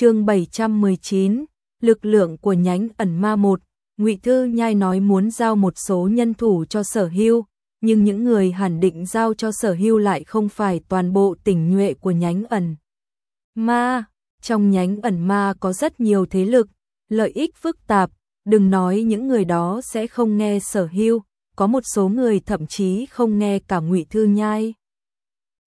chương 719, lực lượng của nhánh ẩn ma một, Ngụy Thư Nhai nói muốn giao một số nhân thủ cho sở hưu, nhưng những người hẳn định giao cho sở hưu lại không phải toàn bộ tỉnh nhuệ của nhánh ẩn. Ma, trong nhánh ẩn ma có rất nhiều thế lực, lợi ích phức tạp, đừng nói những người đó sẽ không nghe sở hưu, có một số người thậm chí không nghe cả Ngụy Thư Nhai.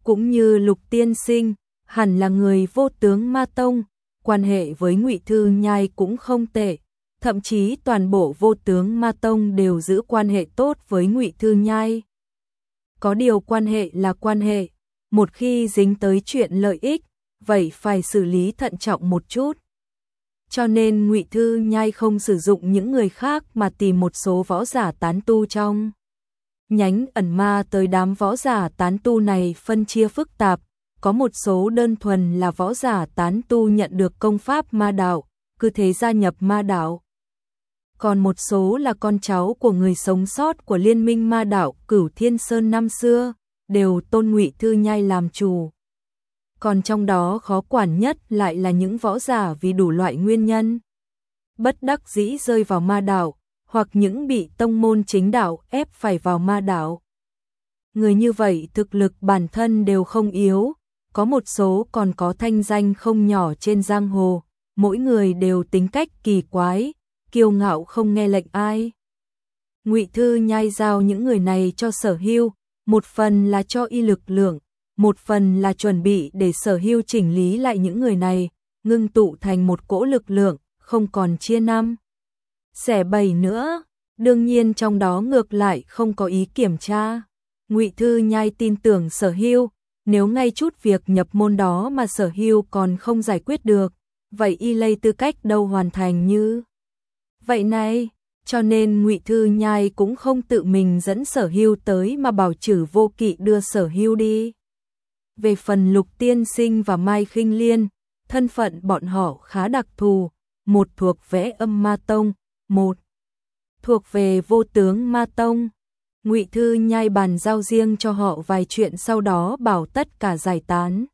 Cũng như Lục Tiên Sinh, hẳn là người vô tướng ma tông, quan hệ với Ngụy Thư Nhai cũng không tệ, thậm chí toàn bộ vô tướng ma tông đều giữ quan hệ tốt với Ngụy Thư Nhai. Có điều quan hệ là quan hệ, một khi dính tới chuyện lợi ích, vậy phải xử lý thận trọng một chút. Cho nên Ngụy Thư Nhai không sử dụng những người khác mà tìm một số võ giả tán tu trong. Nhánh ẩn ma tới đám võ giả tán tu này phân chia phức tạp, có một số đơn thuần là võ giả tán tu nhận được công pháp ma đạo, cứ thế gia nhập ma đạo. Còn một số là con cháu của người sống sót của liên minh ma đạo Cửu Thiên Sơn năm xưa, đều tôn ngụy thư nhai làm chủ. Còn trong đó khó quản nhất lại là những võ giả vì đủ loại nguyên nhân. Bất đắc dĩ rơi vào ma đạo, hoặc những bị tông môn chính đạo ép phải vào ma đạo. Người như vậy thực lực bản thân đều không yếu, có một số còn có thanh danh không nhỏ trên giang hồ, mỗi người đều tính cách kỳ quái, kiêu ngạo không nghe lệnh ai. Ngụy Thư nhai giao những người này cho sở hưu, một phần là cho y lực lượng, một phần là chuẩn bị để sở hưu chỉnh lý lại những người này, ngưng tụ thành một cỗ lực lượng, không còn chia năm. Xẻ bảy nữa, đương nhiên trong đó ngược lại không có ý kiểm tra. Ngụy Thư nhai tin tưởng sở hưu, nếu ngay chút việc nhập môn đó mà sở hưu còn không giải quyết được, vậy y lây tư cách đâu hoàn thành như. Vậy này, cho nên ngụy Thư Nhai cũng không tự mình dẫn sở hưu tới mà bảo trừ vô kỵ đưa sở hưu đi. Về phần lục tiên sinh và Mai khinh Liên, thân phận bọn họ khá đặc thù, một thuộc vẽ âm ma tông, một thuộc về vô tướng ma tông. Ngụy Thư nhai bàn giao riêng cho họ vài chuyện sau đó bảo tất cả giải tán.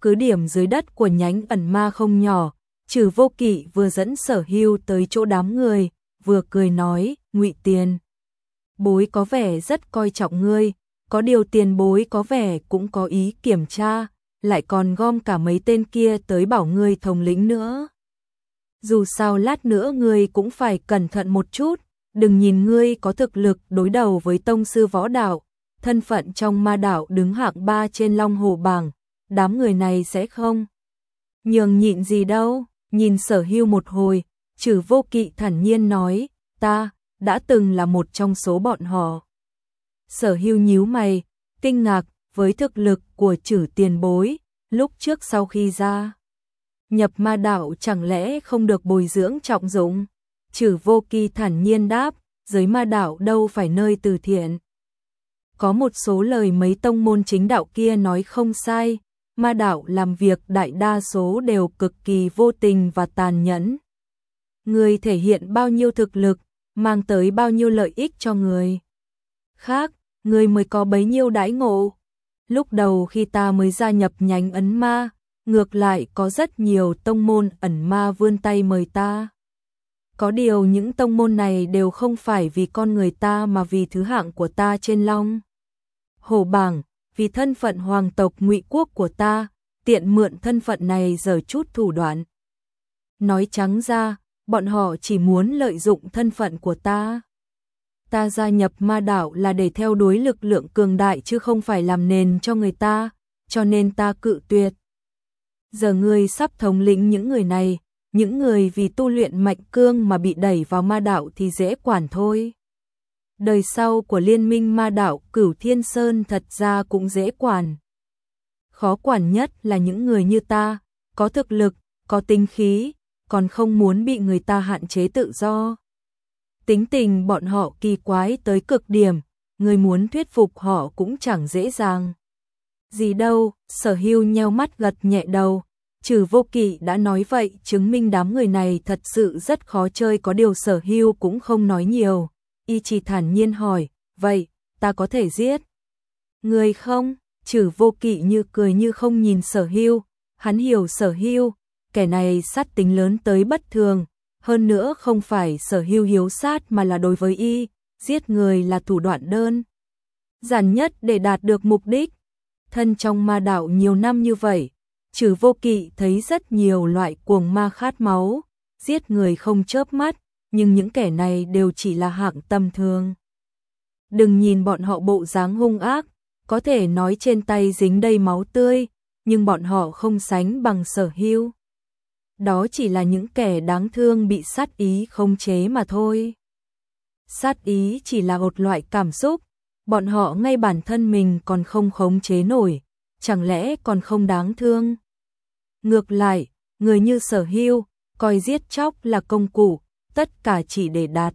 Cứ điểm dưới đất của nhánh ẩn ma không nhỏ, trừ vô kỵ vừa dẫn sở hưu tới chỗ đám người, vừa cười nói, ngụy tiền. Bối có vẻ rất coi trọng ngươi, có điều tiền bối có vẻ cũng có ý kiểm tra, lại còn gom cả mấy tên kia tới bảo ngươi thống lĩnh nữa. Dù sao lát nữa ngươi cũng phải cẩn thận một chút, đừng nhìn ngươi có thực lực đối đầu với tông sư võ đạo, thân phận trong ma đạo đứng hạng ba trên long hồ bảng, đám người này sẽ không nhường nhịn gì đâu, nhìn sở hưu một hồi, trừ vô kỵ thản nhiên nói, ta, đã từng là một trong số bọn họ. Sở hưu nhíu mày, kinh ngạc với thực lực của trừ tiền bối, lúc trước sau khi ra. Nhập ma đạo chẳng lẽ không được bồi dưỡng trọng dụng? Trừ vô kỳ thản nhiên đáp, giới ma đạo đâu phải nơi từ thiện. Có một số lời mấy tông môn chính đạo kia nói không sai, ma đạo làm việc đại đa số đều cực kỳ vô tình và tàn nhẫn. Người thể hiện bao nhiêu thực lực, mang tới bao nhiêu lợi ích cho người. Khác, người mới có bấy nhiêu đãi ngộ. Lúc đầu khi ta mới gia nhập nhánh ấn ma, ngược lại có rất nhiều tông môn ẩn ma vươn tay mời ta. Có điều những tông môn này đều không phải vì con người ta mà vì thứ hạng của ta trên long. hồ bảng, vì thân phận hoàng tộc ngụy quốc của ta, tiện mượn thân phận này giờ chút thủ đoạn. Nói trắng ra, bọn họ chỉ muốn lợi dụng thân phận của ta. Ta gia nhập ma đạo là để theo đuổi lực lượng cường đại chứ không phải làm nền cho người ta, cho nên ta cự tuyệt. Giờ ngươi sắp thống lĩnh những người này, những người vì tu luyện mạnh cương mà bị đẩy vào ma đạo thì dễ quản thôi. Đời sau của liên minh ma đạo Cửu Thiên Sơn thật ra cũng dễ quản. Khó quản nhất là những người như ta, có thực lực, có tinh khí, còn không muốn bị người ta hạn chế tự do. Tính tình bọn họ kỳ quái tới cực điểm, người muốn thuyết phục họ cũng chẳng dễ dàng. Gì đâu, sở hưu nheo mắt gật nhẹ đầu, trừ vô kỵ đã nói vậy chứng minh đám người này thật sự rất khó chơi có điều sở hưu cũng không nói nhiều. Y chỉ thản nhiên hỏi, vậy, ta có thể giết? Người không, trừ vô kỵ như cười như không nhìn sở hưu, hắn hiểu sở hưu, kẻ này sát tính lớn tới bất thường, hơn nữa không phải sở hưu hiếu sát mà là đối với y, giết người là thủ đoạn đơn. Giản nhất để đạt được mục đích. Thân trong ma đạo nhiều năm như vậy, trừ vô kỵ thấy rất nhiều loại cuồng ma khát máu, giết người không chớp mắt, nhưng những kẻ này đều chỉ là hạng tầm thường. Đừng nhìn bọn họ bộ dáng hung ác, có thể nói trên tay dính đầy máu tươi, nhưng bọn họ không sánh bằng sở hưu. Đó chỉ là những kẻ đáng thương bị sát ý không chế mà thôi. Sát ý chỉ là một loại cảm xúc, bọn họ ngay bản thân mình còn không khống chế nổi, chẳng lẽ còn không đáng thương. Ngược lại, người như sở hưu, coi giết chóc là công cụ, tất cả chỉ để đạt.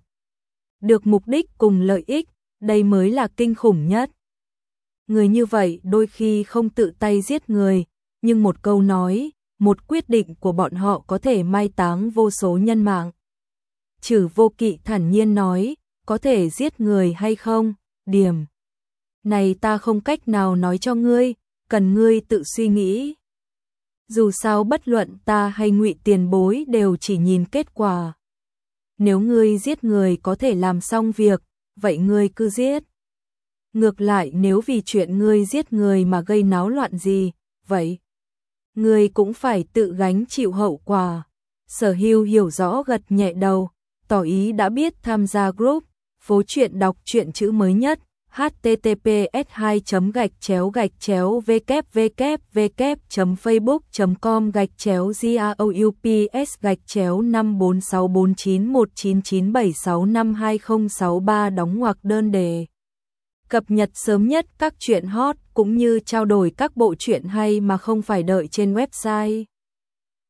Được mục đích cùng lợi ích, đây mới là kinh khủng nhất. Người như vậy đôi khi không tự tay giết người, nhưng một câu nói, một quyết định của bọn họ có thể mai táng vô số nhân mạng. Trừ vô kỵ thản nhiên nói, có thể giết người hay không, điểm. Này ta không cách nào nói cho ngươi, cần ngươi tự suy nghĩ. Dù sao bất luận ta hay ngụy tiền bối đều chỉ nhìn kết quả. Nếu ngươi giết người có thể làm xong việc, vậy ngươi cứ giết. Ngược lại nếu vì chuyện ngươi giết người mà gây náo loạn gì, vậy ngươi cũng phải tự gánh chịu hậu quả. Sở hưu hiểu rõ gật nhẹ đầu, tỏ ý đã biết tham gia group, phố chuyện đọc truyện chữ mới nhất, https 2 gạch chéo gạch chéo www facebook com gạch chéo groups gạch chéo 546491997652063 đóng ngoặc đơn đề cập nhật sớm nhất các chuyện hot cũng như trao đổi các bộ truyện hay mà không phải đợi trên website